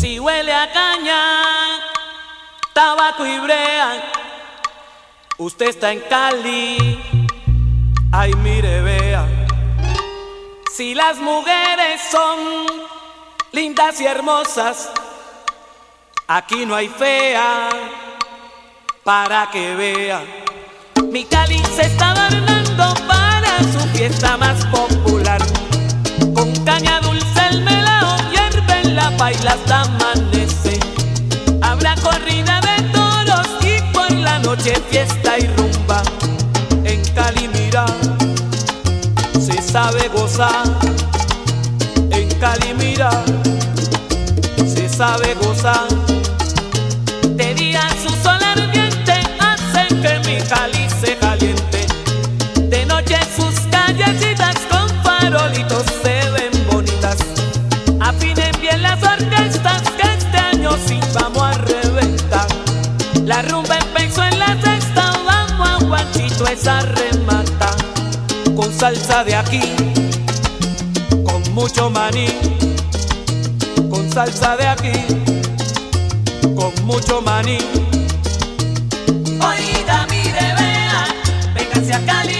Si huele a caña, tabaco y brea, usted está en Cali. Ay, mire, vea. Si las mujeres son lindas y hermosas, aquí no hay fea para que vea. Mi Cali se está adornando para su fiesta más popular. Con caña la paila hasta amanece. Habrá corrida de toros y por la noche fiesta y rumba. En Cali mira, se sabe gozar. En Cali mira, se sabe gozar. Salsa de aquí, con mucho maní. Con salsa de aquí, con mucho maní. Oiga, mire, vea, véngase a Cali.